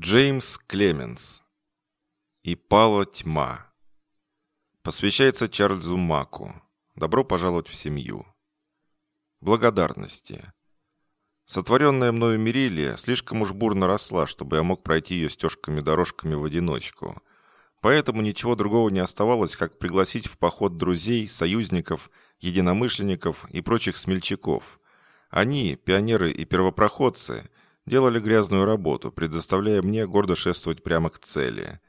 Джеймс Клеменс. «И пала тьма». Посвящается Чарльзу Маку. Добро пожаловать в семью. Благодарности. Сотворенная мною Мерилия слишком уж бурно росла, чтобы я мог пройти ее стежками-дорожками в одиночку. Поэтому ничего другого не оставалось, как пригласить в поход друзей, союзников, единомышленников и прочих смельчаков. Они, пионеры и первопроходцы – делали грязную работу, предоставляя мне гордо шествовать прямо к цели.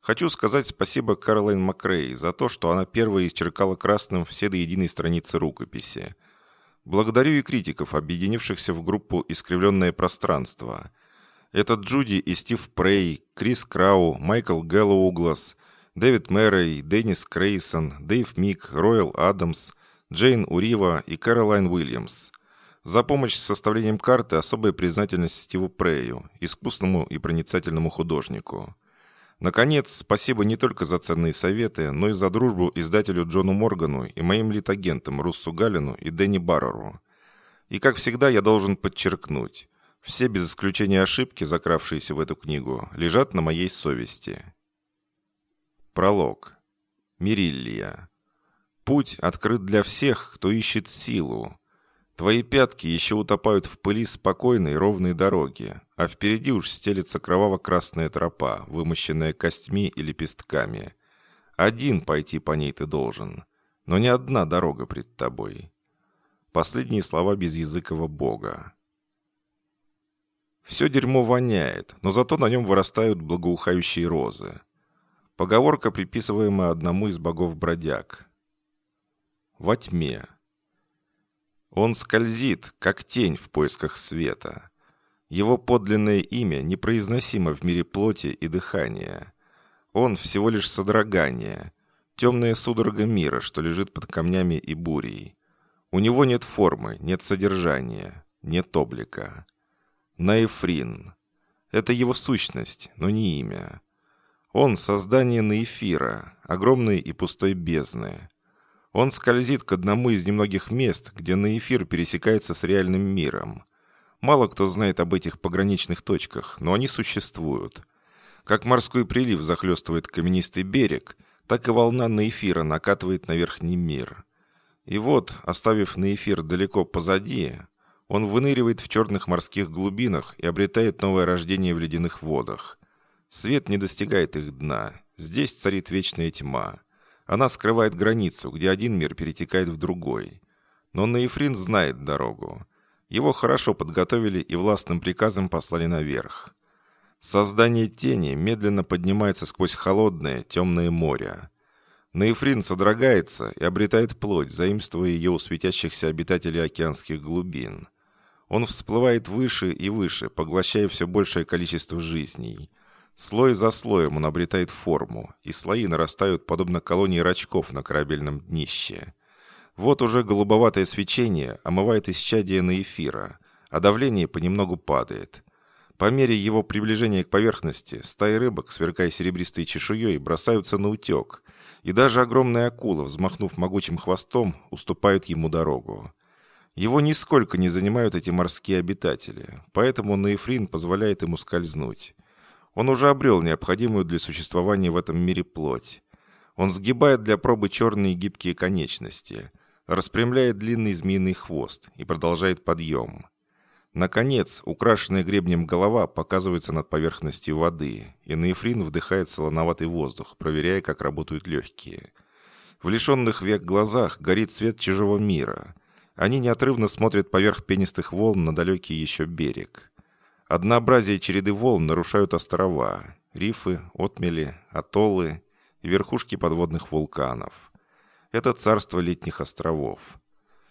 Хочу сказать спасибо Каролайн Макрей за то, что она первая исчеркала красным все до единой страницы рукописи. Благодарю и критиков, объединившихся в группу «Искривленное пространство». Это Джуди и Стив Прей, Крис Крау, Майкл Гэллоуглас, Дэвид Мэррей, Деннис Крейсон, Дэйв Мик, Ройл Адамс, Джейн Урива и Кэролайн Уильямс. За помощь с составлением карты особая признательность Стиву Прею, искусному и проницательному художнику. Наконец, спасибо не только за ценные советы, но и за дружбу издателю Джону Моргану и моим литагентам Руссу Галину и Дэнни Барреру. И, как всегда, я должен подчеркнуть, все без исключения ошибки, закравшиеся в эту книгу, лежат на моей совести. Пролог. Мириллия. Путь открыт для всех, кто ищет силу, Твои пятки еще утопают в пыли спокойной ровной дороги, а впереди уж стелится кроваво-красная тропа, вымощенная костьми и лепестками. Один пойти по ней ты должен, но не одна дорога пред тобой. Последние слова безязыкого бога. Все дерьмо воняет, но зато на нем вырастают благоухающие розы. Поговорка, приписываемая одному из богов-бродяг. Во тьме. Он скользит, как тень в поисках света. Его подлинное имя непроизносимо в мире плоти и дыхания. Он всего лишь содрогание, темная судорога мира, что лежит под камнями и бурей. У него нет формы, нет содержания, нет облика. Наэфрин. Это его сущность, но не имя. Он — создание Наэфира, огромной и пустой бездны. Он скользит к одному из немногих мест, где на эфир пересекается с реальным миром. Мало кто знает об этих пограничных точках, но они существуют. Как морской прилив захлестывает каменистый берег, так и волна на эфира накатывает на верхний мир. И вот, оставив на эфир далеко позади, он выныривает в черных морских глубинах и обретает новое рождение в ледяных водах. Свет не достигает их дна. Здесь царит вечная тьма. Она скрывает границу, где один мир перетекает в другой. Но Наифрин знает дорогу. Его хорошо подготовили и властным приказом послали наверх. Создание тени медленно поднимается сквозь холодное, темное море. Наифрин содрогается и обретает плоть, заимствуя ее у светящихся обитателей океанских глубин. Он всплывает выше и выше, поглощая все большее количество жизней. Слой за слоем он обретает форму, и слои нарастают подобно колонии рачков на корабельном днище. Вот уже голубоватое свечение омывает исчадие на эфира, а давление понемногу падает. По мере его приближения к поверхности, стаи рыбок, сверкая серебристой чешуей, бросаются на утек, и даже огромная акула, взмахнув могучим хвостом, уступают ему дорогу. Его нисколько не занимают эти морские обитатели, поэтому Наифрин позволяет ему скользнуть. Он уже обрел необходимую для существования в этом мире плоть. Он сгибает для пробы черные гибкие конечности, распрямляет длинный змеиный хвост и продолжает подъем. Наконец, украшенная гребнем голова показывается над поверхностью воды, и Наифрин вдыхает солоноватый воздух, проверяя, как работают легкие. В лишенных век глазах горит свет чужого мира. Они неотрывно смотрят поверх пенистых волн на далекий еще берег. Однообразие череды волн нарушают острова, рифы, отмели, атоллы и верхушки подводных вулканов. Это царство летних островов.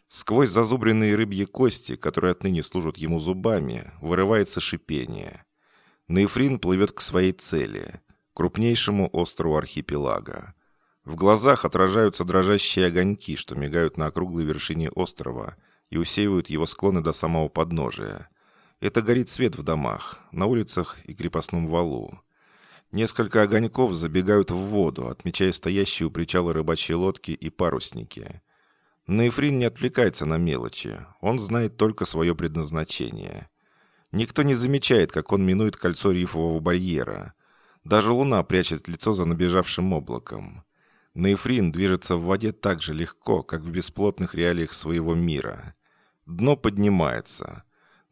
Сквозь зазубренные рыбьи кости, которые отныне служат ему зубами, вырывается шипение. Нейфрин плывет к своей цели, крупнейшему острову архипелага. В глазах отражаются дрожащие огоньки, что мигают на округлой вершине острова и усеивают его склоны до самого подножия – это горит свет в домах, на улицах и крепостном валу. Несколько огоньков забегают в воду, отмечая стоящие у причала рыбачьи лодки и парусники. Наифрин не отвлекается на мелочи, он знает только свое предназначение. Никто не замечает, как он минует кольцо рифового барьера. Даже луна прячет лицо за набежавшим облаком. Нейфрин движется в воде так же легко, как в бесплотных реалиях своего мира. Дно поднимается.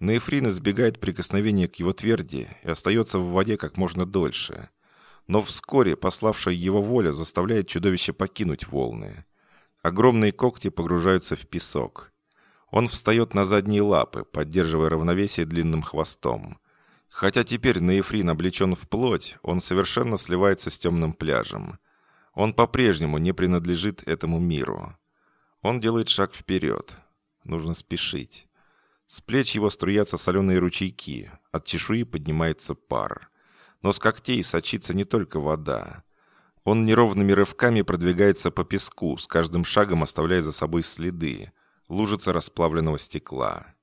Нейфрин избегает прикосновения к его тверди и остается в воде как можно дольше. Но вскоре пославшая его воля заставляет чудовище покинуть волны. Огромные когти погружаются в песок. Он встает на задние лапы, поддерживая равновесие длинным хвостом. Хотя теперь Нейфрин облечен в плоть, он совершенно сливается с темным пляжем. Он по-прежнему не принадлежит этому миру. Он делает шаг вперед. Нужно спешить. С плеч его струятся соленые ручейки, от чешуи поднимается пар. Но с когтей сочится не только вода. Он неровными рывками продвигается по песку, с каждым шагом оставляя за собой следы, лужица расплавленного стекла.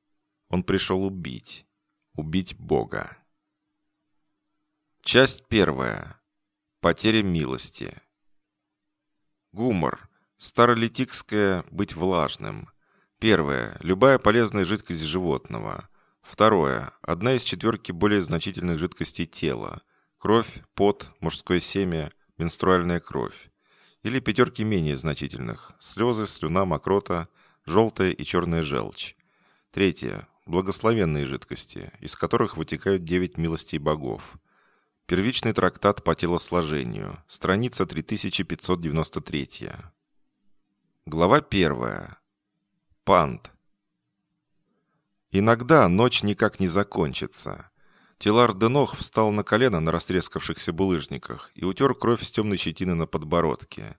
Он пришел убить. Убить Бога. Часть первая. Потеря милости. Гумор. Старолитикское «быть влажным». Первое. Любая полезная жидкость животного. Второе. Одна из четверки более значительных жидкостей тела. Кровь, пот, мужское семя, менструальная кровь. Или пятерки менее значительных. Слезы, слюна, мокрота, желтая и черная желчь. Третье. Благословенные жидкости, из которых вытекают девять милостей богов. Первичный трактат по телосложению. Страница 3593. Глава 1. Пант. Иногда ночь никак не закончится. Тилар Денох встал на колено на растрескавшихся булыжниках и утер кровь с темной щетины на подбородке.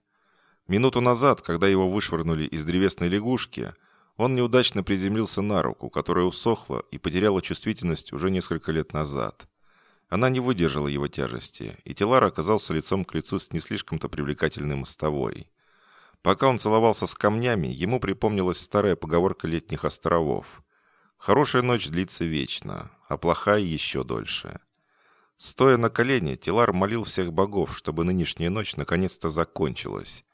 Минуту назад, когда его вышвырнули из древесной лягушки, он неудачно приземлился на руку, которая усохла и потеряла чувствительность уже несколько лет назад. Она не выдержала его тяжести, и Тилар оказался лицом к лицу с не слишком-то привлекательной мостовой. Пока он целовался с камнями, ему припомнилась старая поговорка летних островов. «Хорошая ночь длится вечно, а плохая еще дольше». Стоя на колене, Тилар молил всех богов, чтобы нынешняя ночь наконец-то закончилась.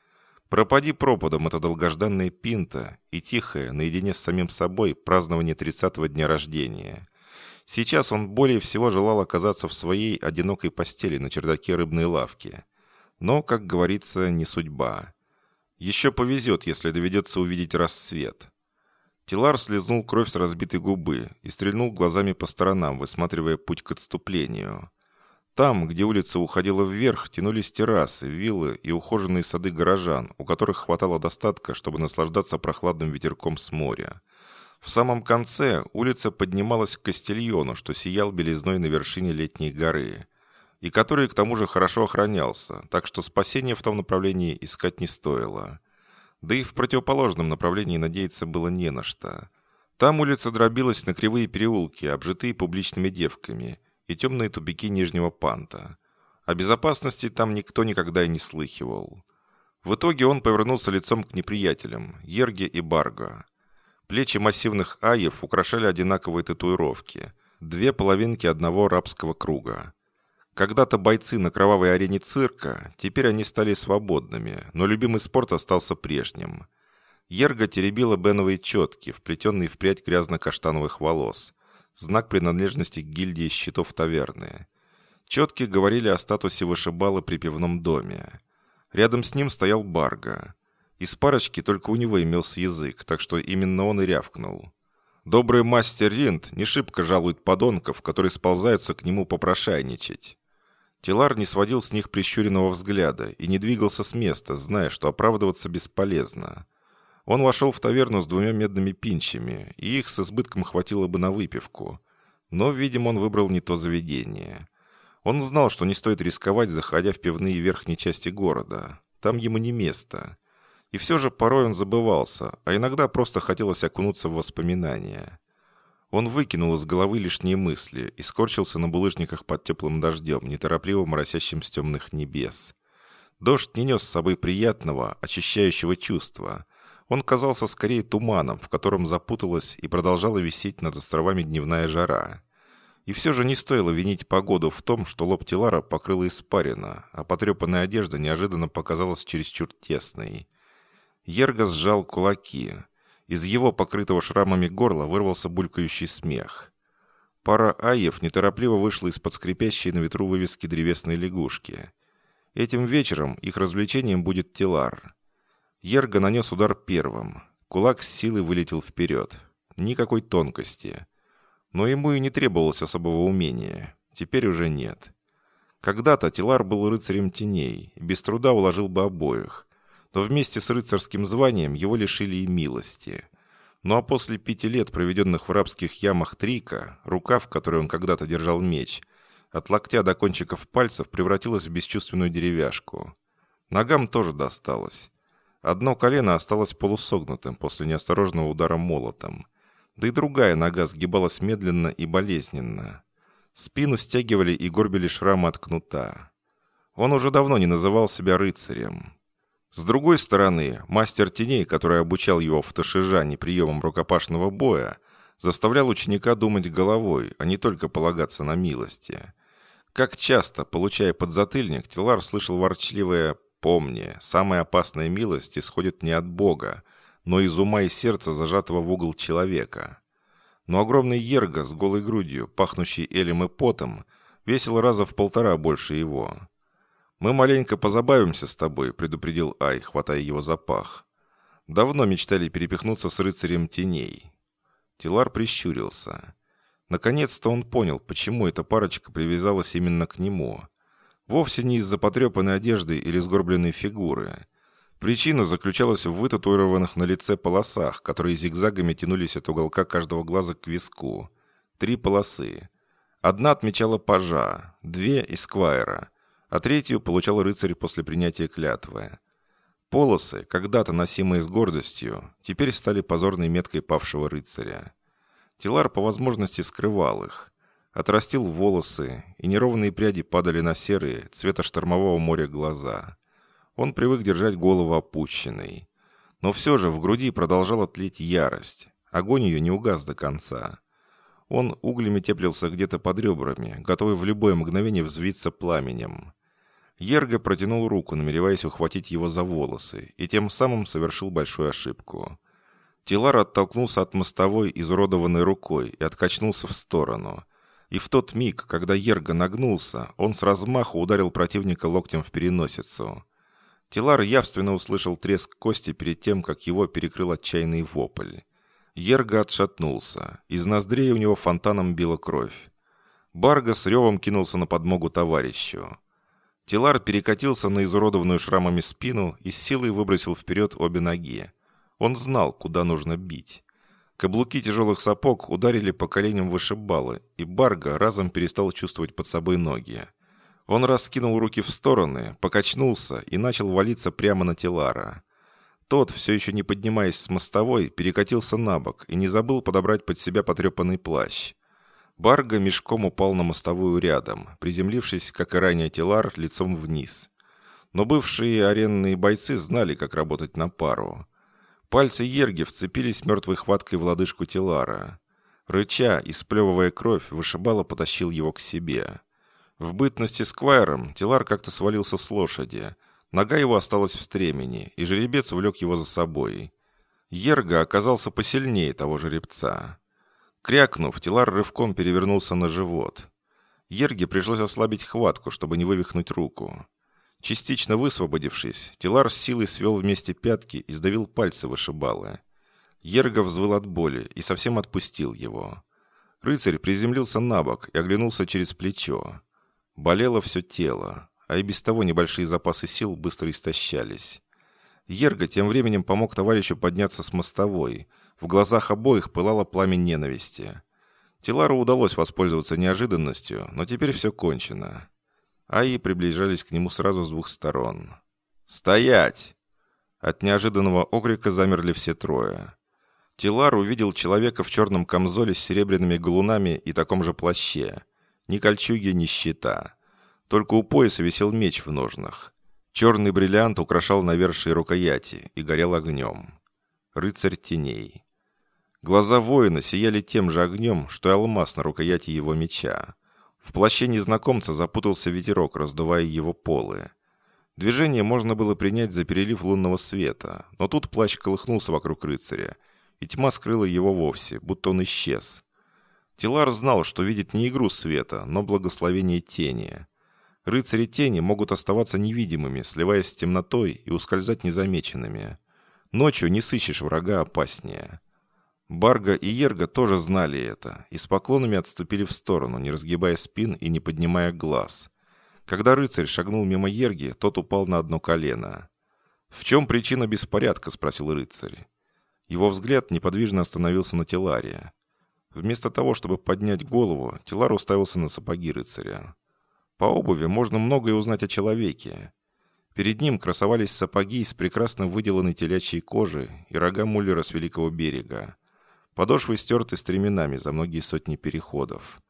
Пропади пропадом эта долгожданная пинта и тихое, наедине с самим собой, празднование тридцатого дня рождения. Сейчас он более всего желал оказаться в своей одинокой постели на чердаке рыбной лавки. Но, как говорится, не судьба. Еще повезет, если доведется увидеть рассвет. Тилар слезнул кровь с разбитой губы и стрельнул глазами по сторонам, высматривая путь к отступлению. Там, где улица уходила вверх, тянулись террасы, виллы и ухоженные сады горожан, у которых хватало достатка, чтобы наслаждаться прохладным ветерком с моря. В самом конце улица поднималась к Кастильону, что сиял белизной на вершине летней горы, и который к тому же хорошо охранялся, так что спасения в том направлении искать не стоило. Да и в противоположном направлении надеяться было не на что. Там улица дробилась на кривые переулки, обжитые публичными девками, и темные тупики Нижнего Панта. О безопасности там никто никогда и не слыхивал. В итоге он повернулся лицом к неприятелям, Ерге и Барго. Плечи массивных аев украшали одинаковые татуировки. Две половинки одного рабского круга. Когда-то бойцы на кровавой арене цирка, теперь они стали свободными, но любимый спорт остался прежним. Ерга теребила беновые четки, вплетенные в прядь грязно-каштановых волос. Знак принадлежности к гильдии щитов таверны. Четки говорили о статусе вышибала при пивном доме. Рядом с ним стоял Барга. Из парочки только у него имелся язык, так что именно он и рявкнул. Добрый мастер Ринд не шибко жалует подонков, которые сползаются к нему попрошайничать. Тилар не сводил с них прищуренного взгляда и не двигался с места, зная, что оправдываться бесполезно. Он вошел в таверну с двумя медными пинчами, и их с избытком хватило бы на выпивку. Но, видимо, он выбрал не то заведение. Он знал, что не стоит рисковать, заходя в пивные верхние части города. Там ему не место. И все же порой он забывался, а иногда просто хотелось окунуться в воспоминания. Он выкинул из головы лишние мысли и скорчился на булыжниках под теплым дождем, неторопливо моросящим с темных небес. Дождь не нес с собой приятного, очищающего чувства. Он казался скорее туманом, в котором запуталась и продолжала висеть над островами дневная жара. И все же не стоило винить погоду в том, что лоб Тилара покрыла испарина, а потрепанная одежда неожиданно показалась чересчур тесной. Ерго сжал кулаки. Из его покрытого шрамами горла вырвался булькающий смех. Пара аев неторопливо вышла из-под скрипящей на ветру вывески древесной лягушки. Этим вечером их развлечением будет Тилар. Ерга нанес удар первым. Кулак с силой вылетел вперед. Никакой тонкости. Но ему и не требовалось особого умения. Теперь уже нет. Когда-то Тилар был рыцарем теней, и без труда уложил бы обоих. Но вместе с рыцарским званием его лишили и милости. Ну а после пяти лет, проведенных в рабских ямах Трика, рука, в которой он когда-то держал меч, от локтя до кончиков пальцев превратилась в бесчувственную деревяшку. Ногам тоже досталось. Одно колено осталось полусогнутым после неосторожного удара молотом. Да и другая нога сгибалась медленно и болезненно. Спину стягивали и горбили шрамы от кнута. Он уже давно не называл себя рыцарем. С другой стороны, мастер теней, который обучал его в Ташижане приемам рукопашного боя, заставлял ученика думать головой, а не только полагаться на милости. Как часто, получая подзатыльник, Тилар слышал ворчливое «Помни, самая опасная милость исходит не от Бога, но из ума и сердца зажатого в угол человека». Но огромный Ерга с голой грудью, пахнущий элем и потом, весил раза в полтора больше его. «Мы маленько позабавимся с тобой», — предупредил Ай, хватая его за пах. Давно мечтали перепихнуться с рыцарем теней. Тилар прищурился. Наконец-то он понял, почему эта парочка привязалась именно к нему. Вовсе не из-за потрепанной одежды или сгорбленной фигуры. Причина заключалась в вытатуированных на лице полосах, которые зигзагами тянулись от уголка каждого глаза к виску. Три полосы. Одна отмечала пажа, две — эсквайра — а третью получал рыцарь после принятия клятвы. Полосы, когда-то носимые с гордостью, теперь стали позорной меткой павшего рыцаря. Тилар по возможности скрывал их. Отрастил волосы, и неровные пряди падали на серые, цвета штормового моря глаза. Он привык держать голову опущенной. Но все же в груди продолжала тлеть ярость. Огонь ее не угас до конца. Он углями теплился где-то под ребрами, готовый в любое мгновение взвиться пламенем. Ерго протянул руку, намереваясь ухватить его за волосы, и тем самым совершил большую ошибку. Тилар оттолкнулся от мостовой изуродованной рукой и откачнулся в сторону. И в тот миг, когда Ерго нагнулся, он с размаху ударил противника локтем в переносицу. Тилар явственно услышал треск кости перед тем, как его перекрыл отчаянный вопль. Ерго отшатнулся. Из ноздрей у него фонтаном била кровь. Барга с ревом кинулся на подмогу товарищу. Тилар перекатился на изуродованную шрамами спину и с силой выбросил вперед обе ноги. Он знал, куда нужно бить. Каблуки тяжелых сапог ударили по коленям вышибалы, и Барга разом перестал чувствовать под собой ноги. Он раскинул руки в стороны, покачнулся и начал валиться прямо на Тилара. Тот, все еще не поднимаясь с мостовой, перекатился на бок и не забыл подобрать под себя потрепанный плащ. Барга мешком упал на мостовую рядом, приземлившись, как и ранее Тилар, лицом вниз. Но бывшие аренные бойцы знали, как работать на пару. Пальцы Ерги вцепились мертвой хваткой в лодыжку Тилара. Рыча и сплевывая кровь, вышибало потащил его к себе. В бытности с Квайром Тилар как-то свалился с лошади. Нога его осталась в стремени, и жеребец влек его за собой. Ерга оказался посильнее того жеребца. Крякнув, Тилар рывком перевернулся на живот. Ерге пришлось ослабить хватку, чтобы не вывихнуть руку. Частично высвободившись, Тилар с силой свел вместе пятки и сдавил пальцы вышибалы. Ерга взвыл от боли и совсем отпустил его. Рыцарь приземлился на бок и оглянулся через плечо. Болело все тело, а и без того небольшие запасы сил быстро истощались. Ерга тем временем помог товарищу подняться с мостовой – в глазах обоих пылало пламя ненависти. Тилару удалось воспользоваться неожиданностью, но теперь все кончено. Аи приближались к нему сразу с двух сторон. «Стоять!» От неожиданного окрика замерли все трое. Тилар увидел человека в черном камзоле с серебряными галунами и таком же плаще. Ни кольчуги, ни щита. Только у пояса висел меч в ножнах. Черный бриллиант украшал навершие рукояти и горел огнем. Рыцарь теней. Глаза воина сияли тем же огнем, что и алмаз на рукояти его меча. В плаще незнакомца запутался ветерок, раздувая его полы. Движение можно было принять за перелив лунного света, но тут плащ колыхнулся вокруг рыцаря, и тьма скрыла его вовсе, будто он исчез. Тилар знал, что видит не игру света, но благословение тени. Рыцари тени могут оставаться невидимыми, сливаясь с темнотой и ускользать незамеченными. Ночью не сыщешь врага опаснее. Барга и Ерга тоже знали это и с поклонами отступили в сторону, не разгибая спин и не поднимая глаз. Когда рыцарь шагнул мимо Ерги, тот упал на одно колено. «В чем причина беспорядка?» – спросил рыцарь. Его взгляд неподвижно остановился на Теларе. Вместо того, чтобы поднять голову, Телар уставился на сапоги рыцаря. По обуви можно многое узнать о человеке. Перед ним красовались сапоги из прекрасно выделанной телячьей кожи и рога муллера с Великого берега. Подошвы стерты стременами за многие сотни переходов.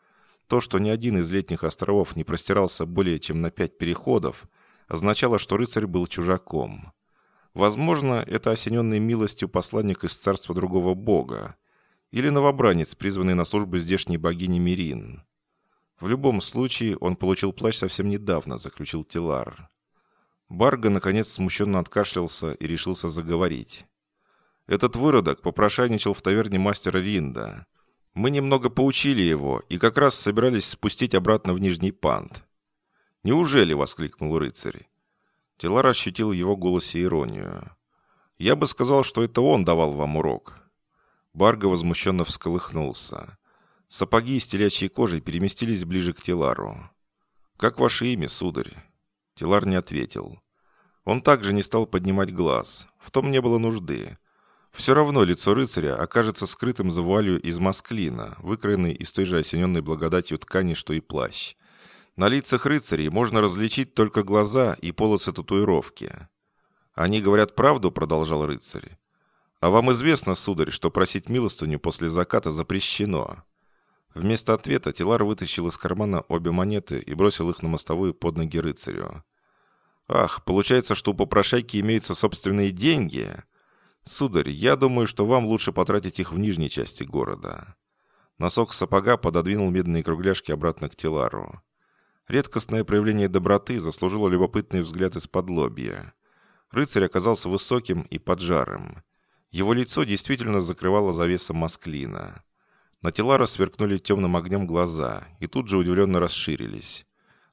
То, что ни один из летних островов не простирался более чем на пять переходов, означало, что рыцарь был чужаком. Возможно, это осененный милостью посланник из царства другого бога, или новобранец, призванный на службу здешней богини Мирин. В любом случае, он получил плащ совсем недавно, заключил Тилар. Барга, наконец, смущенно откашлялся и решился заговорить. Этот выродок попрошайничал в таверне мастера Ринда. Мы немного поучили его и как раз собирались спустить обратно в Нижний Пант. «Неужели?» — воскликнул рыцарь. Тилар ощутил в его голосе иронию. «Я бы сказал, что это он давал вам урок. Барго возмущенно всколыхнулся. Сапоги из телячьей кожи переместились ближе к Телару. «Как ваше имя, сударь?» Телар не ответил. Он также не стал поднимать глаз. В том не было нужды. Все равно лицо рыцаря окажется скрытым за вуалью из масклина, выкроенной из той же осененной благодатью ткани, что и плащ. На лицах рыцарей можно различить только глаза и полосы татуировки. «Они говорят правду», — продолжал рыцарь. «А вам известно, сударь, что просить милостыню после заката запрещено?» Вместо ответа Тилар вытащил из кармана обе монеты и бросил их на мостовую под ноги рыцарю. «Ах, получается, что у попрошайки имеются собственные деньги?» «Сударь, я думаю, что вам лучше потратить их в нижней части города». Носок сапога пододвинул медные кругляшки обратно к Тилару. Редкостное проявление доброты заслужило любопытный взгляд из-под лобья. Рыцарь оказался высоким и поджарым. Его лицо действительно закрывало завеса масклина. На Телара сверкнули темным огнем глаза и тут же удивленно расширились.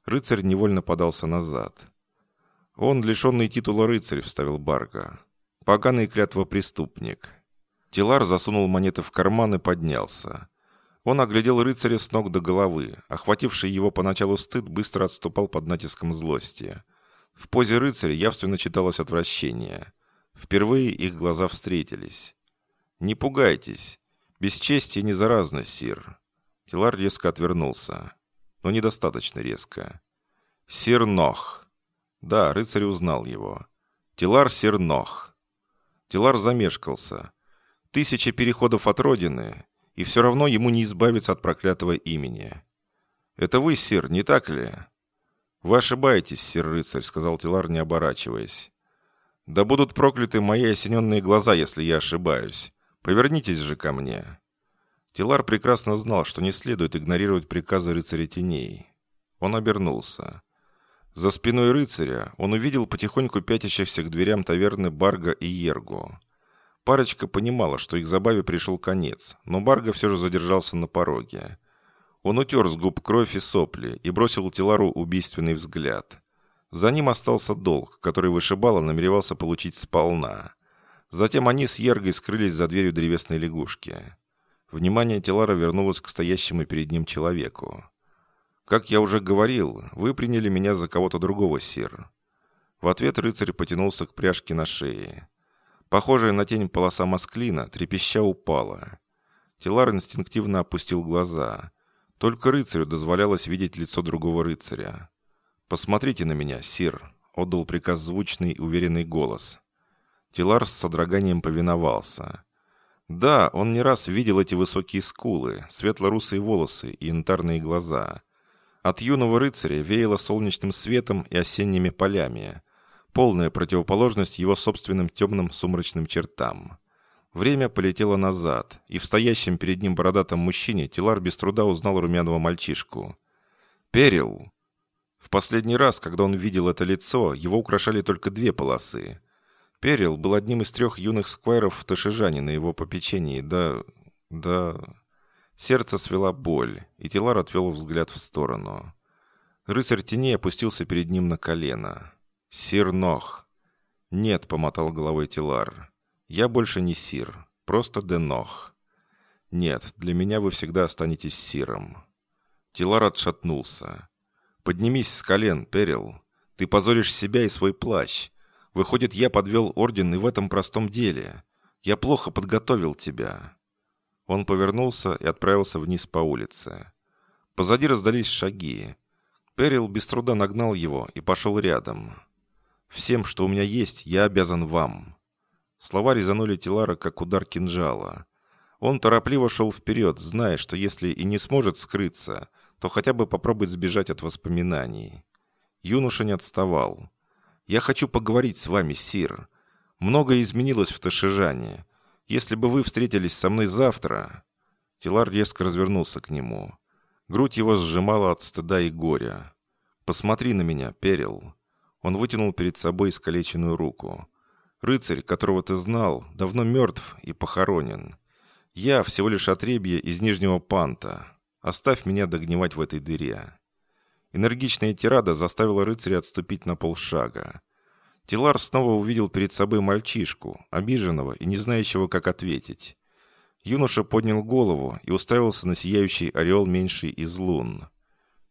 Рыцарь невольно подался назад. «Он, лишенный титула рыцарь», — вставил Барга. «Поганый клятва преступник». Телар засунул монеты в карман и поднялся. Он оглядел рыцаря с ног до головы. Охвативший его поначалу стыд быстро отступал под натиском злости. В позе рыцаря явственно читалось отвращение. Впервые их глаза встретились. «Не пугайтесь. Бесчестие не заразно, сир». Хилар резко отвернулся. Но недостаточно резко. «Сир Нох». Да, рыцарь узнал его. «Тилар Сир Нох». Тилар замешкался. Тысячи переходов от родины, и все равно ему не избавиться от проклятого имени. «Это вы, сир, не так ли?» «Вы ошибаетесь, сир рыцарь», — сказал Тилар, не оборачиваясь. Да будут прокляты мои осененные глаза, если я ошибаюсь. Повернитесь же ко мне». Тилар прекрасно знал, что не следует игнорировать приказы рыцаря теней. Он обернулся. За спиной рыцаря он увидел потихоньку пятящихся к дверям таверны Барга и Ергу. Парочка понимала, что их забаве пришел конец, но Барга все же задержался на пороге. Он утер с губ кровь и сопли и бросил Тилару убийственный взгляд. За ним остался долг, который вышибало намеревался получить сполна. Затем они с Ергой скрылись за дверью древесной лягушки. Внимание Телара вернулось к стоящему перед ним человеку. «Как я уже говорил, вы приняли меня за кого-то другого, сир». В ответ рыцарь потянулся к пряжке на шее. Похожая на тень полоса масклина трепеща упала. Телар инстинктивно опустил глаза. Только рыцарю дозволялось видеть лицо другого рыцаря. «Посмотрите на меня, сир», — отдал приказ звучный и уверенный голос. Тилар с содроганием повиновался. Да, он не раз видел эти высокие скулы, светло-русые волосы и янтарные глаза. От юного рыцаря веяло солнечным светом и осенними полями. Полная противоположность его собственным темным сумрачным чертам. Время полетело назад, и в стоящем перед ним бородатом мужчине Тилар без труда узнал румяного мальчишку. «Перил!» В последний раз, когда он видел это лицо, его украшали только две полосы. Перил был одним из трех юных сквайров в Ташижане на его попечении, да... да... Сердце свела боль, и Тилар отвел взгляд в сторону. Рыцарь теней опустился перед ним на колено. «Сир Нох!» «Нет», — помотал головой Тилар. «Я больше не Сир, просто Денох». «Нет, для меня вы всегда останетесь Сиром». Тилар отшатнулся. «Поднимись с колен, Перил. Ты позоришь себя и свой плащ. Выходит, я подвел орден и в этом простом деле. Я плохо подготовил тебя». Он повернулся и отправился вниз по улице. Позади раздались шаги. Перил без труда нагнал его и пошел рядом. «Всем, что у меня есть, я обязан вам». Слова резанули Тилара, как удар кинжала. Он торопливо шел вперед, зная, что если и не сможет скрыться, то хотя бы попробует сбежать от воспоминаний. Юноша не отставал. «Я хочу поговорить с вами, Сир. Многое изменилось в Ташижане. Если бы вы встретились со мной завтра...» Тилар резко развернулся к нему. Грудь его сжимала от стыда и горя. «Посмотри на меня, Перил». Он вытянул перед собой искалеченную руку. «Рыцарь, которого ты знал, давно мертв и похоронен. Я всего лишь отребье из Нижнего Панта. Оставь меня догнивать в этой дыре». Энергичная тирада заставила рыцаря отступить на полшага. Тилар снова увидел перед собой мальчишку, обиженного и не знающего, как ответить. Юноша поднял голову и уставился на сияющий ореол меньший из лун.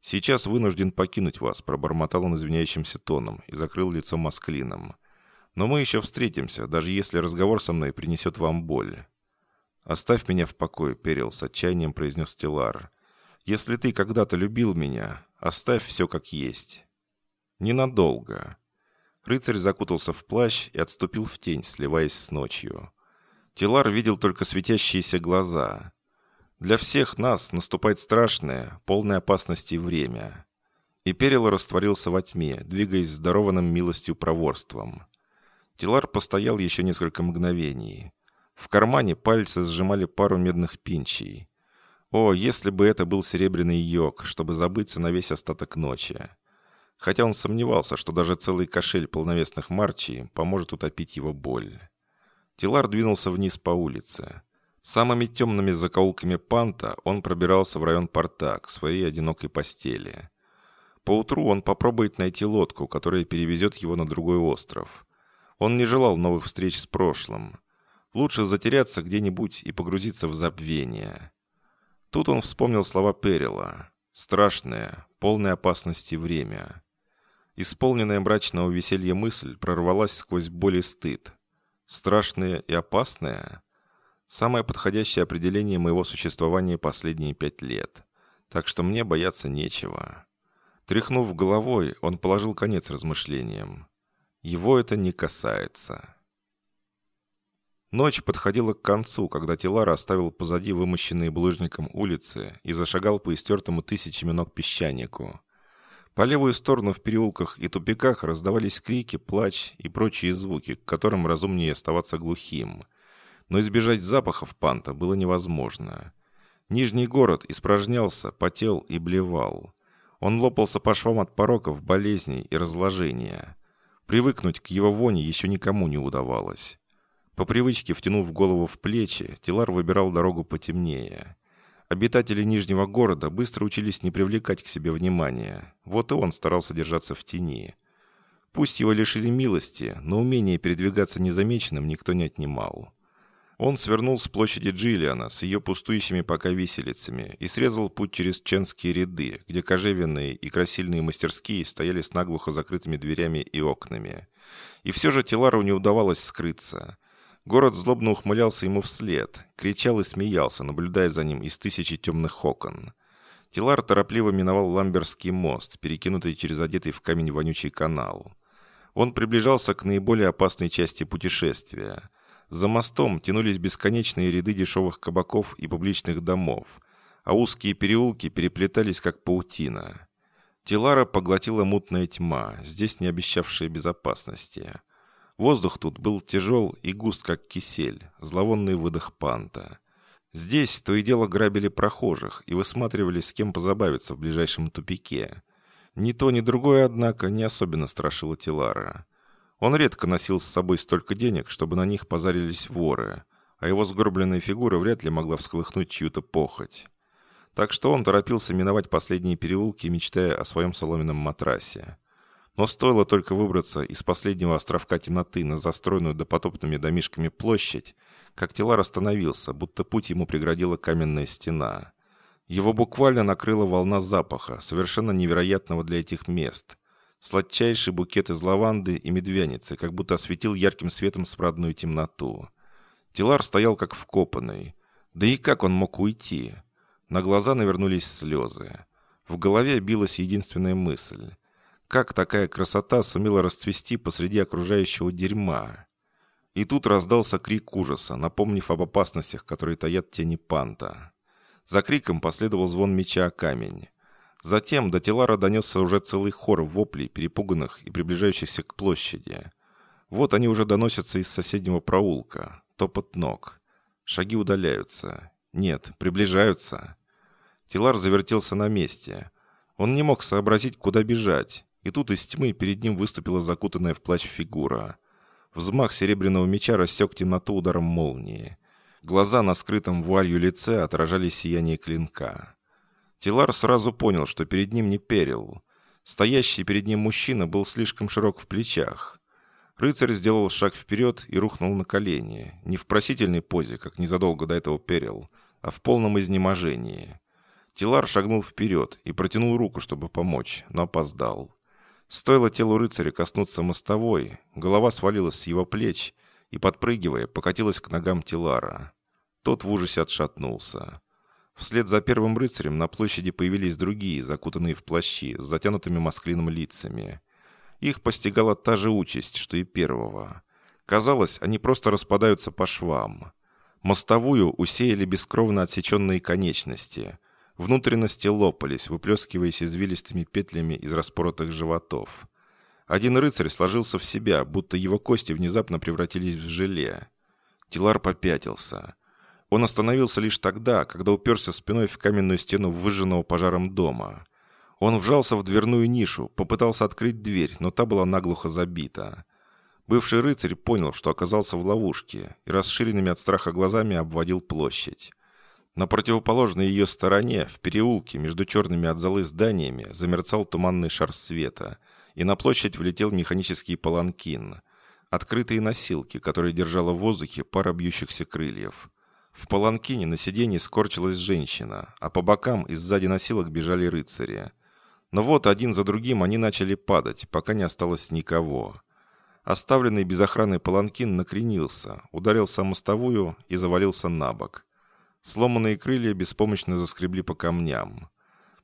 «Сейчас вынужден покинуть вас», — пробормотал он извиняющимся тоном и закрыл лицо масклином. «Но мы еще встретимся, даже если разговор со мной принесет вам боль». «Оставь меня в покое», — Перил с отчаянием произнес Тилар. «Если ты когда-то любил меня, оставь все как есть». «Ненадолго». Рыцарь закутался в плащ и отступил в тень, сливаясь с ночью. Тилар видел только светящиеся глаза. Для всех нас наступает страшное, полное опасности время. И Перел растворился во тьме, двигаясь здорованным милостью проворством. Тилар постоял еще несколько мгновений. В кармане пальцы сжимали пару медных пинчей. О, если бы это был серебряный йог, чтобы забыться на весь остаток ночи хотя он сомневался, что даже целый кошель полновесных марчей поможет утопить его боль. Тилар двинулся вниз по улице. Самыми темными закоулками Панта он пробирался в район порта, к своей одинокой постели. Поутру он попробует найти лодку, которая перевезет его на другой остров. Он не желал новых встреч с прошлым. Лучше затеряться где-нибудь и погрузиться в забвение. Тут он вспомнил слова Перила. «Страшное, полное опасности время». Исполненная мрачного веселья мысль прорвалась сквозь боль и стыд. Страшное и опасное? Самое подходящее определение моего существования последние пять лет. Так что мне бояться нечего. Тряхнув головой, он положил конец размышлениям. Его это не касается. Ночь подходила к концу, когда Тилара оставил позади вымощенные булыжником улицы и зашагал по истертому тысячами ног песчанику. По левую сторону в переулках и тупиках раздавались крики, плач и прочие звуки, к которым разумнее оставаться глухим. Но избежать запахов панта было невозможно. Нижний город испражнялся, потел и блевал. Он лопался по швам от пороков, болезней и разложения. Привыкнуть к его воне еще никому не удавалось. По привычке, втянув голову в плечи, Тилар выбирал дорогу потемнее. Обитатели Нижнего города быстро учились не привлекать к себе внимания. Вот и он старался держаться в тени. Пусть его лишили милости, но умение передвигаться незамеченным никто не отнимал. Он свернул с площади Джиллиана с ее пустующими пока виселицами и срезал путь через Ченские ряды, где кожевенные и красильные мастерские стояли с наглухо закрытыми дверями и окнами. И все же Телару не удавалось скрыться – Город злобно ухмылялся ему вслед, кричал и смеялся, наблюдая за ним из тысячи темных окон. Тилар торопливо миновал Ламберский мост, перекинутый через одетый в камень вонючий канал. Он приближался к наиболее опасной части путешествия. За мостом тянулись бесконечные ряды дешевых кабаков и публичных домов, а узкие переулки переплетались, как паутина. Тилара поглотила мутная тьма, здесь не обещавшая безопасности. Воздух тут был тяжел и густ, как кисель, зловонный выдох панта. Здесь то и дело грабили прохожих и высматривали, с кем позабавиться в ближайшем тупике. Ни то, ни другое, однако, не особенно страшило Тилара. Он редко носил с собой столько денег, чтобы на них позарились воры, а его сгорбленная фигура вряд ли могла всколыхнуть чью-то похоть. Так что он торопился миновать последние переулки, мечтая о своем соломенном матрасе. Но стоило только выбраться из последнего островка темноты на застроенную допотопными домишками площадь, как Тилар остановился, будто путь ему преградила каменная стена. Его буквально накрыла волна запаха, совершенно невероятного для этих мест. Сладчайший букет из лаванды и медвяницы, как будто осветил ярким светом смрадную темноту. Тилар стоял как вкопанный. Да и как он мог уйти? На глаза навернулись слезы. В голове билась единственная мысль. Как такая красота сумела расцвести посреди окружающего дерьма? И тут раздался крик ужаса, напомнив об опасностях, которые таят тени панта. За криком последовал звон меча о камень. Затем до Телара донесся уже целый хор воплей, перепуганных и приближающихся к площади. Вот они уже доносятся из соседнего проулка. Топот ног. Шаги удаляются. Нет, приближаются. Тилар завертелся на месте. Он не мог сообразить, куда бежать. И тут из тьмы перед ним выступила закутанная в плащ фигура. Взмах серебряного меча рассек темноту ударом молнии. Глаза на скрытом вуалью лице отражали сияние клинка. Тилар сразу понял, что перед ним не перил. Стоящий перед ним мужчина был слишком широк в плечах. Рыцарь сделал шаг вперед и рухнул на колени, не в просительной позе, как незадолго до этого перил, а в полном изнеможении. Тилар шагнул вперед и протянул руку, чтобы помочь, но опоздал. Стоило телу рыцаря коснуться мостовой, голова свалилась с его плеч и, подпрыгивая, покатилась к ногам Тилара. Тот в ужасе отшатнулся. Вслед за первым рыцарем на площади появились другие, закутанные в плащи, с затянутыми масклином лицами. Их постигала та же участь, что и первого. Казалось, они просто распадаются по швам. Мостовую усеяли бескровно отсеченные конечности. Внутренности лопались, выплескиваясь извилистыми петлями из распоротых животов. Один рыцарь сложился в себя, будто его кости внезапно превратились в желе. Тилар попятился. Он остановился лишь тогда, когда уперся спиной в каменную стену выжженного пожаром дома. Он вжался в дверную нишу, попытался открыть дверь, но та была наглухо забита. Бывший рыцарь понял, что оказался в ловушке, и расширенными от страха глазами обводил площадь. На противоположной ее стороне, в переулке между черными от золы зданиями, замерцал туманный шар света, и на площадь влетел механический паланкин. Открытые носилки, которые держала в воздухе пара бьющихся крыльев. В паланкине на сиденье скорчилась женщина, а по бокам и сзади носилок бежали рыцари. Но вот один за другим они начали падать, пока не осталось никого. Оставленный без охраны паланкин накренился, ударился о мостовую и завалился на бок. Сломанные крылья беспомощно заскребли по камням.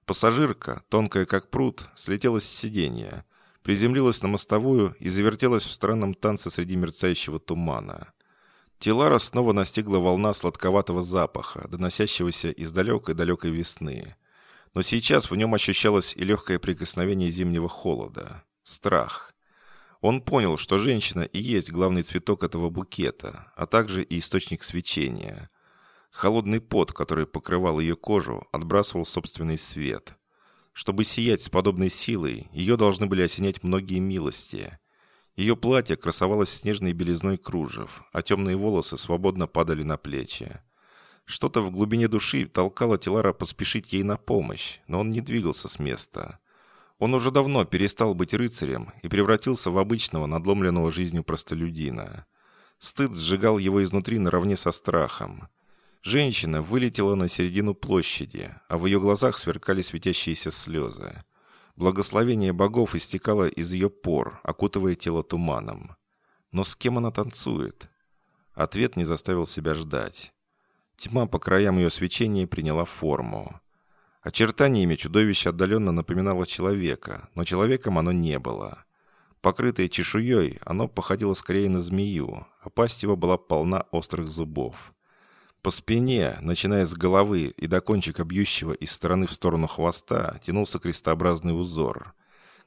Пассажирка, тонкая как пруд, слетела с сиденья, приземлилась на мостовую и завертелась в странном танце среди мерцающего тумана. Тилара снова настигла волна сладковатого запаха, доносящегося из далекой-далекой весны. Но сейчас в нем ощущалось и легкое прикосновение зимнего холода. Страх. Он понял, что женщина и есть главный цветок этого букета, а также и источник свечения. Холодный пот, который покрывал ее кожу, отбрасывал собственный свет. Чтобы сиять с подобной силой, ее должны были осенять многие милости – ее платье красовалось снежной белизной кружев, а темные волосы свободно падали на плечи. Что-то в глубине души толкало Тилара поспешить ей на помощь, но он не двигался с места. Он уже давно перестал быть рыцарем и превратился в обычного, надломленного жизнью простолюдина. Стыд сжигал его изнутри наравне со страхом. Женщина вылетела на середину площади, а в ее глазах сверкали светящиеся слезы. Благословение богов истекало из ее пор, окутывая тело туманом. Но с кем она танцует? Ответ не заставил себя ждать. Тьма по краям ее свечения приняла форму. Очертаниями чудовище отдаленно напоминало человека, но человеком оно не было. Покрытое чешуей, оно походило скорее на змею, а пасть его была полна острых зубов. По спине, начиная с головы и до кончика бьющего из стороны в сторону хвоста, тянулся крестообразный узор.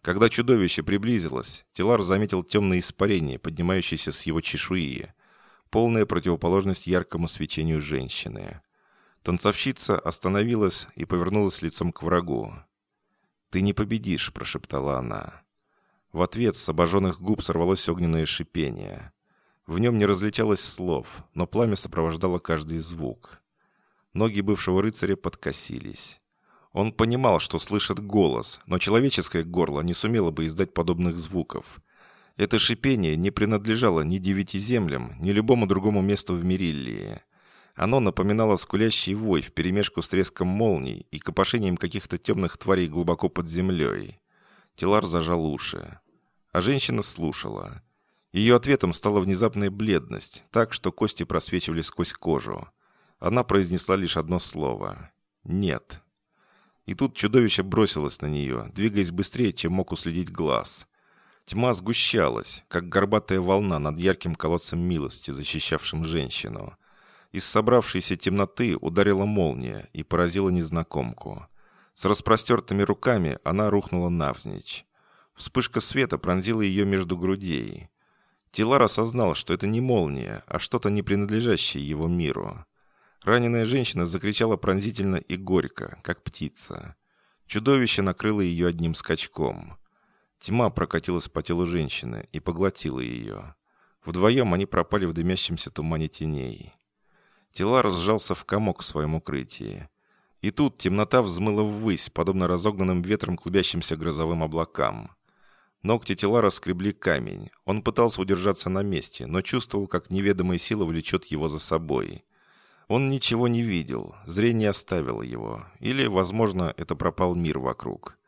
Когда чудовище приблизилось, Тилар заметил темное испарение, поднимающееся с его чешуи. Полная противоположность яркому свечению женщины. Танцовщица остановилась и повернулась лицом к врагу. «Ты не победишь», – прошептала она. В ответ с обожженных губ сорвалось огненное шипение. В нем не различалось слов, но пламя сопровождало каждый звук. Ноги бывшего рыцаря подкосились. Он понимал, что слышит голос, но человеческое горло не сумело бы издать подобных звуков. Это шипение не принадлежало ни девяти землям, ни любому другому месту в Мериллии. Оно напоминало скулящий вой вперемешку с треском молний и копошением каких-то темных тварей глубоко под землей. Телар зажал уши. А женщина слушала. Ее ответом стала внезапная бледность, так что кости просвечивали сквозь кожу. Она произнесла лишь одно слово. «Нет». И тут чудовище бросилось на нее, двигаясь быстрее, чем мог уследить глаз. Тьма сгущалась, как горбатая волна над ярким колодцем милости, защищавшим женщину. Из собравшейся темноты ударила молния и поразила незнакомку. С распростертыми руками она рухнула навзничь. Вспышка света пронзила ее между грудей. Тилар осознал, что это не молния, а что-то не принадлежащее его миру. Раненая женщина закричала пронзительно и горько, как птица. Чудовище накрыло ее одним скачком. Тьма прокатилась по телу женщины и поглотила ее. Вдвоем они пропали в дымящемся тумане теней. Тела разжался в комок в своем укрытии. И тут темнота взмыла ввысь, подобно разогнанным ветром клубящимся грозовым облакам. Ногти тела раскребли камень. Он пытался удержаться на месте, но чувствовал, как неведомая сила влечет его за собой. Он ничего не видел, зрение оставило его. Или, возможно, это пропал мир вокруг.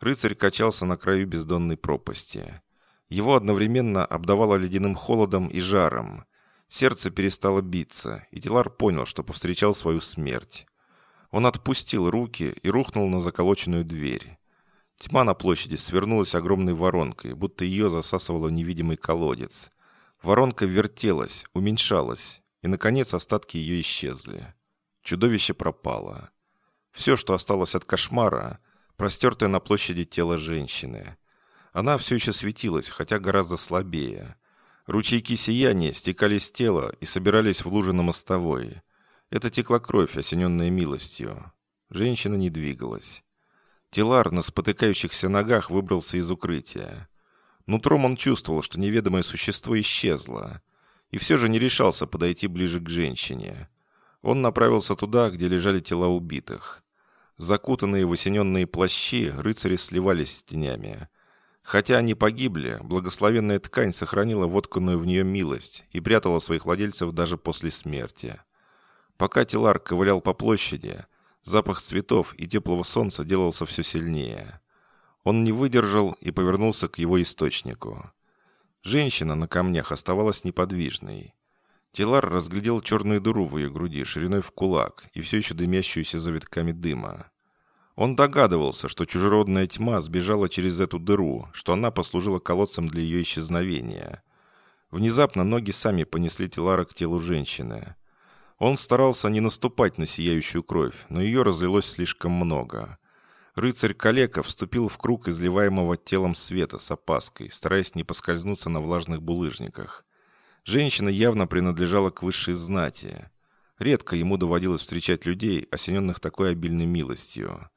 Рыцарь качался на краю бездонной пропасти. Его одновременно обдавало ледяным холодом и жаром. Сердце перестало биться, и Тилар понял, что повстречал свою смерть. Он отпустил руки и рухнул на заколоченную дверь. Тьма на площади свернулась огромной воронкой, будто ее засасывало невидимый колодец. Воронка вертелась, уменьшалась, и, наконец, остатки ее исчезли. Чудовище пропало. Все, что осталось от кошмара, простертое на площади тело женщины. Она все еще светилась, хотя гораздо слабее. Ручейки сияния стекали с тела и собирались в луже на мостовой. Это текла кровь, осененная милостью. Женщина не двигалась. Тилар на спотыкающихся ногах выбрался из укрытия. Нутром он чувствовал, что неведомое существо исчезло и все же не решался подойти ближе к женщине. Он направился туда, где лежали тела убитых. Закутанные в осененные плащи, рыцари сливались с тенями. Хотя они погибли, благословенная ткань сохранила вотканную в нее милость и прятала своих владельцев даже после смерти. Пока Тилар ковылял по площади, запах цветов и теплого солнца делался все сильнее. Он не выдержал и повернулся к его источнику. Женщина на камнях оставалась неподвижной. Телар разглядел черную дыру в ее груди шириной в кулак и все еще дымящуюся завитками дыма. Он догадывался, что чужеродная тьма сбежала через эту дыру, что она послужила колодцем для ее исчезновения. Внезапно ноги сами понесли Телара к телу женщины. Он старался не наступать на сияющую кровь, но ее разлилось слишком много. Рыцарь-калека вступил в круг изливаемого телом света с опаской, стараясь не поскользнуться на влажных булыжниках. Женщина явно принадлежала к высшей знати. Редко ему доводилось встречать людей, осененных такой обильной милостью.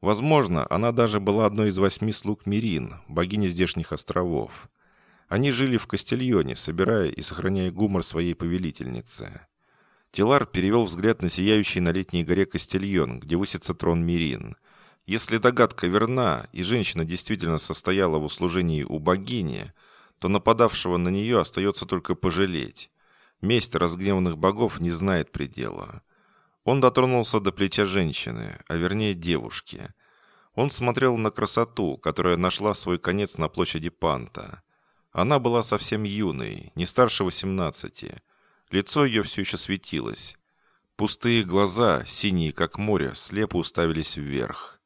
Возможно, она даже была одной из восьми слуг Мирин, богини здешних островов. Они жили в Кастильоне, собирая и сохраняя гумор своей повелительницы. Тилар перевел взгляд на сияющий на летней горе Кастильон, где высится трон Мирин. Если догадка верна, и женщина действительно состояла в услужении у богини, то нападавшего на нее остается только пожалеть. Месть разгневанных богов не знает предела. Он дотронулся до плеча женщины, а вернее девушки. Он смотрел на красоту, которая нашла свой конец на площади Панта. Она была совсем юной, не старше восемнадцати. Лицо ее все еще светилось. Пустые глаза, синие как море, слепо уставились вверх.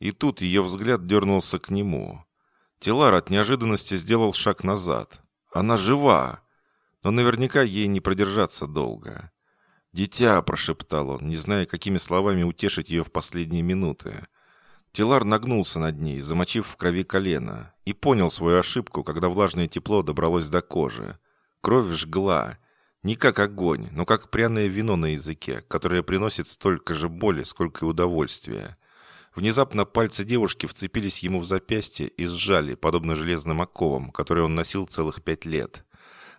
И тут ее взгляд дернулся к нему. Телар от неожиданности сделал шаг назад. Она жива, но наверняка ей не продержаться долго. «Дитя», — прошептал он, не зная, какими словами утешить ее в последние минуты. Телар нагнулся над ней, замочив в крови колено, и понял свою ошибку, когда влажное тепло добралось до кожи. Кровь жгла. Не как огонь, но как пряное вино на языке, которое приносит столько же боли, сколько и удовольствия. Внезапно пальцы девушки вцепились ему в запястье и сжали, подобно железным оковам, которые он носил целых пять лет.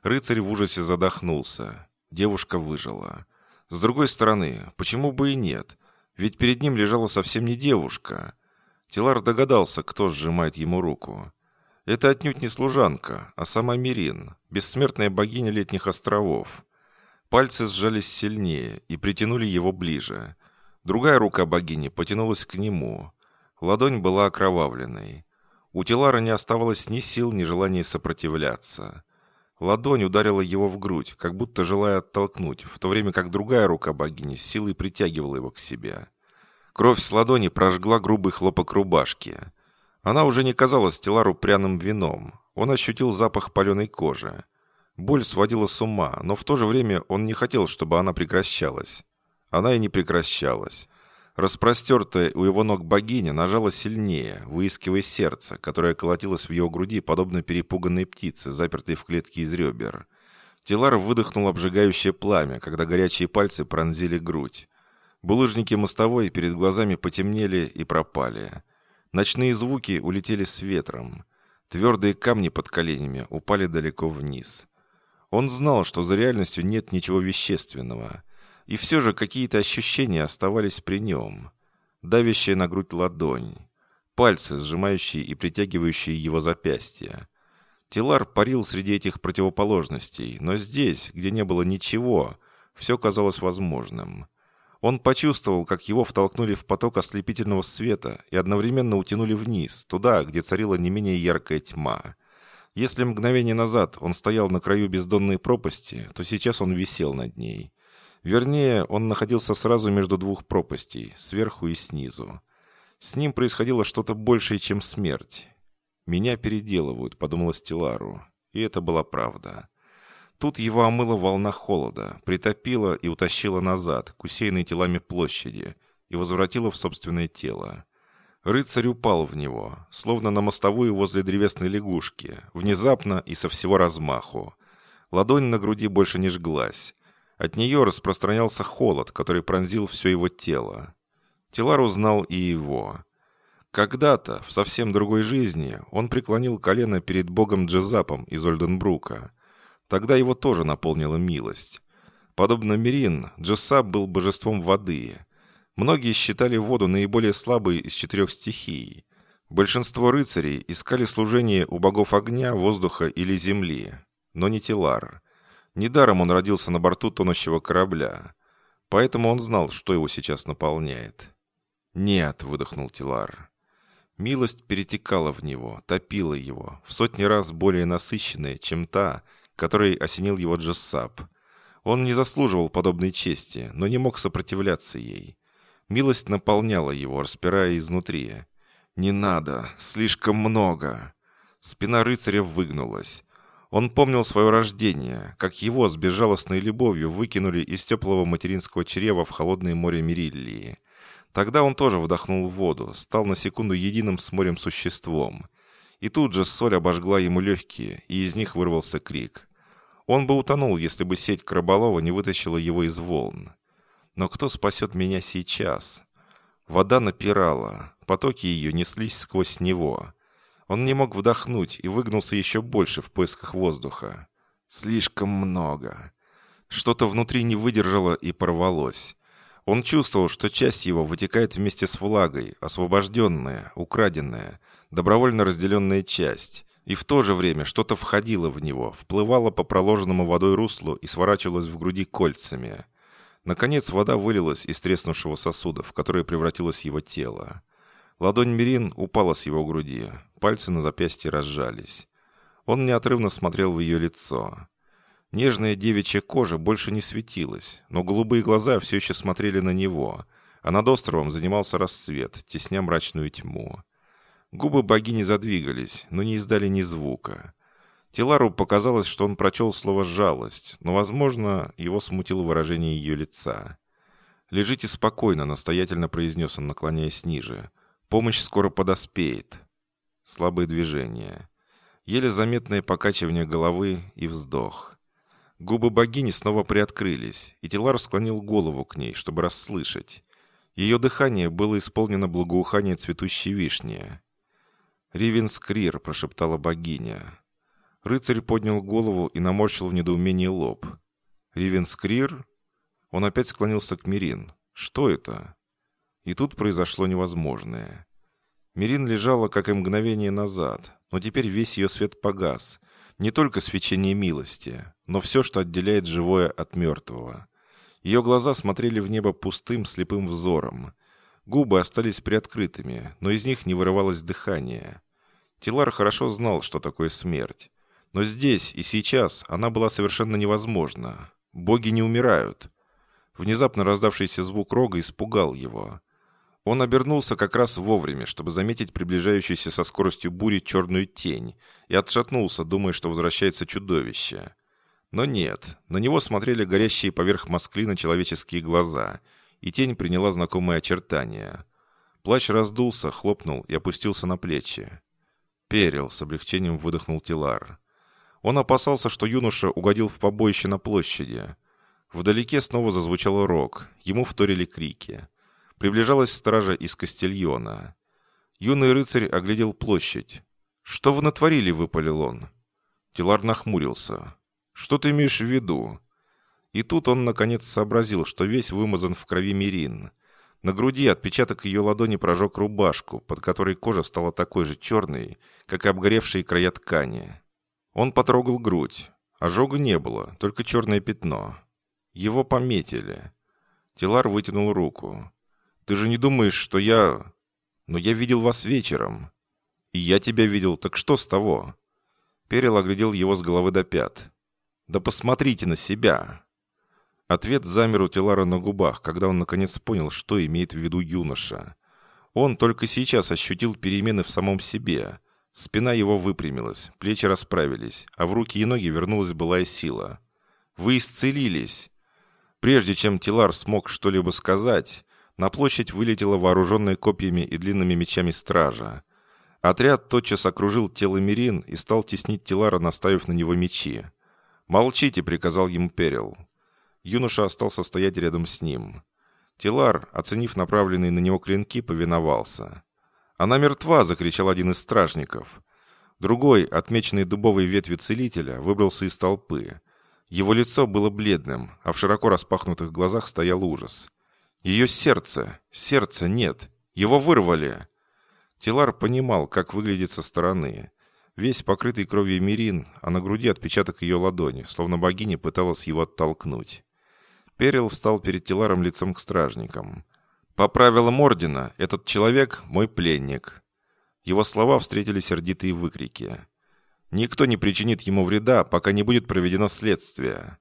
Рыцарь в ужасе задохнулся. Девушка выжила. С другой стороны, почему бы и нет? Ведь перед ним лежала совсем не девушка. Тилар догадался, кто сжимает ему руку. Это отнюдь не служанка, а сама Мирин, бессмертная богиня летних островов. Пальцы сжались сильнее и притянули его ближе. Другая рука богини потянулась к нему. Ладонь была окровавленной. У Тилара не оставалось ни сил, ни желания сопротивляться. Ладонь ударила его в грудь, как будто желая оттолкнуть, в то время как другая рука богини силой притягивала его к себе. Кровь с ладони прожгла грубый хлопок рубашки. Она уже не казалась Телару пряным вином. Он ощутил запах паленой кожи. Боль сводила с ума, но в то же время он не хотел, чтобы она прекращалась. Она и не прекращалась. Распростертая у его ног богиня нажала сильнее, выискивая сердце, которое колотилось в его груди, подобно перепуганной птице, запертой в клетке из ребер. Телар выдохнул обжигающее пламя, когда горячие пальцы пронзили грудь. Булыжники мостовой перед глазами потемнели и пропали. Ночные звуки улетели с ветром. Твердые камни под коленями упали далеко вниз. Он знал, что за реальностью нет ничего вещественного – и все же какие-то ощущения оставались при нем. Давящая на грудь ладонь, пальцы, сжимающие и притягивающие его запястья. Тилар парил среди этих противоположностей, но здесь, где не было ничего, все казалось возможным. Он почувствовал, как его втолкнули в поток ослепительного света и одновременно утянули вниз, туда, где царила не менее яркая тьма. Если мгновение назад он стоял на краю бездонной пропасти, то сейчас он висел над ней. Вернее, он находился сразу между двух пропастей, сверху и снизу. С ним происходило что-то большее, чем смерть. «Меня переделывают», — подумала Стеллару. И это была правда. Тут его омыла волна холода, притопила и утащила назад, к усеянной телами площади, и возвратила в собственное тело. Рыцарь упал в него, словно на мостовую возле древесной лягушки, внезапно и со всего размаху. Ладонь на груди больше не жглась. От нее распространялся холод, который пронзил все его тело. Телар узнал и его. Когда-то, в совсем другой жизни, он преклонил колено перед богом Джезапом из Ольденбрука. Тогда его тоже наполнила милость. Подобно Мирин, Джесап был божеством воды. Многие считали воду наиболее слабой из четырех стихий. Большинство рыцарей искали служение у богов огня, воздуха или земли, но не Телар. Недаром он родился на борту тонущего корабля. Поэтому он знал, что его сейчас наполняет. «Нет», — выдохнул Тилар. Милость перетекала в него, топила его, в сотни раз более насыщенная, чем та, которой осенил его Джессап. Он не заслуживал подобной чести, но не мог сопротивляться ей. Милость наполняла его, распирая изнутри. «Не надо, слишком много». Спина рыцаря выгнулась. Он помнил свое рождение, как его с безжалостной любовью выкинули из теплого материнского чрева в холодное море Мериллии. Тогда он тоже вдохнул воду, стал на секунду единым с морем существом. И тут же соль обожгла ему легкие, и из них вырвался крик. Он бы утонул, если бы сеть Краболова не вытащила его из волн. Но кто спасет меня сейчас? Вода напирала, потоки ее неслись сквозь него. Он не мог вдохнуть и выгнулся еще больше в поисках воздуха. Слишком много. Что-то внутри не выдержало и порвалось. Он чувствовал, что часть его вытекает вместе с влагой, освобожденная, украденная, добровольно разделенная часть. И в то же время что-то входило в него, вплывало по проложенному водой руслу и сворачивалось в груди кольцами. Наконец вода вылилась из треснувшего сосуда, в который превратилось его тело. Ладонь Мирин упала с его груди. Пальцы на запястье разжались. Он неотрывно смотрел в ее лицо. Нежная девичья кожа больше не светилась, но голубые глаза все еще смотрели на него, а над островом занимался рассвет, тесня мрачную тьму. Губы богини задвигались, но не издали ни звука. Телару показалось, что он прочел слово «жалость», но, возможно, его смутило выражение ее лица. «Лежите спокойно», — настоятельно произнес он, наклоняясь ниже. Помощь скоро подоспеет. Слабые движения. Еле заметное покачивание головы и вздох. Губы богини снова приоткрылись, и Тилар склонил голову к ней, чтобы расслышать. Ее дыхание было исполнено благоухание цветущей вишни. «Ривенскрир», — прошептала богиня. Рыцарь поднял голову и наморщил в недоумении лоб. «Ривенскрир?» Он опять склонился к Мирин. «Что это?» И тут произошло невозможное. Мирин лежала, как и мгновение назад, но теперь весь ее свет погас. Не только свечение милости, но все, что отделяет живое от мертвого. Ее глаза смотрели в небо пустым, слепым взором. Губы остались приоткрытыми, но из них не вырывалось дыхание. Тилар хорошо знал, что такое смерть. Но здесь и сейчас она была совершенно невозможна. Боги не умирают. Внезапно раздавшийся звук рога испугал его. Он обернулся как раз вовремя, чтобы заметить приближающуюся со скоростью бури черную тень, и отшатнулся, думая, что возвращается чудовище. Но нет, на него смотрели горящие поверх масклина человеческие глаза, и тень приняла знакомые очертания. Плащ раздулся, хлопнул и опустился на плечи. «Перил», — с облегчением выдохнул Тилар. Он опасался, что юноша угодил в побоище на площади. Вдалеке снова зазвучал рог, ему вторили крики. Приближалась стража из Кастильона. Юный рыцарь оглядел площадь. «Что вы натворили?» — выпалил он. Тилар нахмурился. «Что ты имеешь в виду?» И тут он, наконец, сообразил, что весь вымазан в крови Мирин. На груди отпечаток ее ладони прожег рубашку, под которой кожа стала такой же черной, как и обгоревшие края ткани. Он потрогал грудь. Ожога не было, только черное пятно. Его пометили. Тилар вытянул руку. «Ты же не думаешь, что я...» «Но я видел вас вечером». «И я тебя видел, так что с того?» Перел оглядел его с головы до пят. «Да посмотрите на себя!» Ответ замер у Тилара на губах, когда он наконец понял, что имеет в виду юноша. Он только сейчас ощутил перемены в самом себе. Спина его выпрямилась, плечи расправились, а в руки и ноги вернулась былая сила. «Вы исцелились!» Прежде чем Тилар смог что-либо сказать, на площадь вылетела вооруженная копьями и длинными мечами стража. Отряд тотчас окружил тело Мирин и стал теснить Тилара, наставив на него мечи. «Молчите!» — приказал ему Перил. Юноша остался стоять рядом с ним. Тилар, оценив направленные на него клинки, повиновался. «Она мертва!» — закричал один из стражников. Другой, отмеченный дубовой ветвью целителя, выбрался из толпы. Его лицо было бледным, а в широко распахнутых глазах стоял ужас. Ее сердце, сердца нет, его вырвали. Тилар понимал, как выглядит со стороны. Весь покрытый кровью Мирин, а на груди отпечаток ее ладони, словно богиня пыталась его оттолкнуть. Перил встал перед Тиларом лицом к стражникам. «По правилам Ордена, этот человек – мой пленник». Его слова встретили сердитые выкрики. Никто не причинит ему вреда, пока не будет проведено следствие.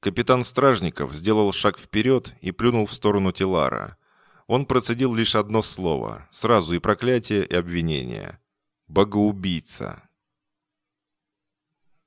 Капитан Стражников сделал шаг вперед и плюнул в сторону Тилара. Он процедил лишь одно слово, сразу и проклятие, и обвинение. «Богоубийца».